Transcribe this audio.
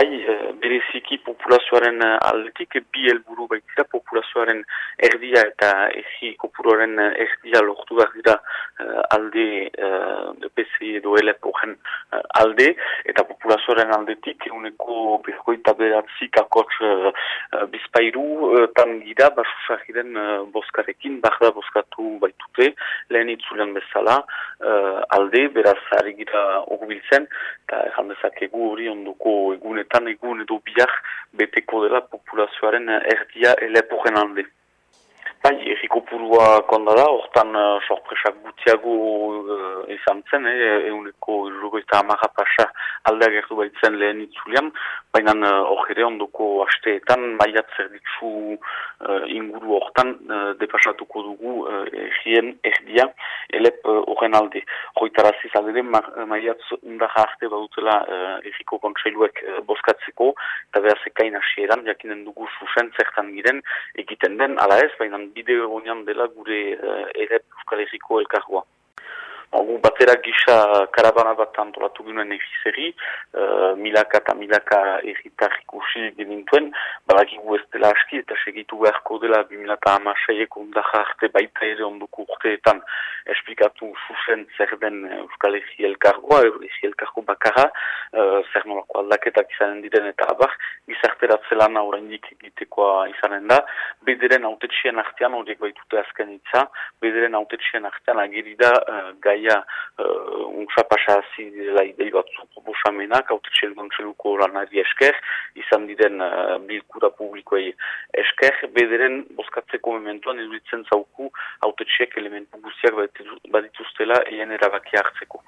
Bai, eh, bereziki populazioaren eh, aldetik, bi helburu baitira populazioaren erdia eta egi kopuroaren erdia lortu behar dira alde edo LF alde, eta populazioaren aldetik uneko berkoita beratzik akotz uh, bizpairu uh, tan gira, basusakiren uh, boskarekin, barda boskatu baitute, lehen itzulen bezala, alde, beraz, ari gira biltzen, eta jandezakegu hori ondoko egunetan egun edo biak beteko dela populazioaren erdia eleporen hande. Bai, erriko purua konda da, hortan uh, sorpresak gutiago uh, izan zen, eh, eguneko jugoita amarra pasa aldea gertu baitzen lehen itzulian, baina hor uh, ere ondoko hasteetan maiat zerditzu uh, inguru hortan uh, depasatuko dugu uh, errien erdia elep horren uh, alde. Hoitaraziz alde maiat undarra arte badutela uh, erriko kontseiluek uh, boskatzeko, eta behar zekain hasieran, jakinen dugu susen zertan giren, egiten den, ala ez, baina bide egonean dela gure uh, ere Euskal Herriko elkargoa. Gu batera gisa karabana bat antolatu ginen egizeri, uh, milaka eta milaka erritar ikusi genintuen, balakigu ez dela aski eta segitu beharko dela 2008-eko undaja arte baita ere ondoko urteetan esplikatu zuzen zer den Euskal Herri elkargoa, Herri elkargo bakara, uh, zer nolako aldaketak izanen diren eta abar, gizarteratzelan oraindik egitekoa izanen da, bederen autetxien artean, horiek baitute azken itza, bederen autetxien artean agirida uh, gai gaia uh, untsa pasazi dela idei batzu proposamenak, autetxen kontseluko lanari esker, izan diren uh, bilkura publikoei esker, bederen boskatzeko mementuan eduitzen zauku autetxeak elementu guztiak badituztela eien erabaki hartzeko.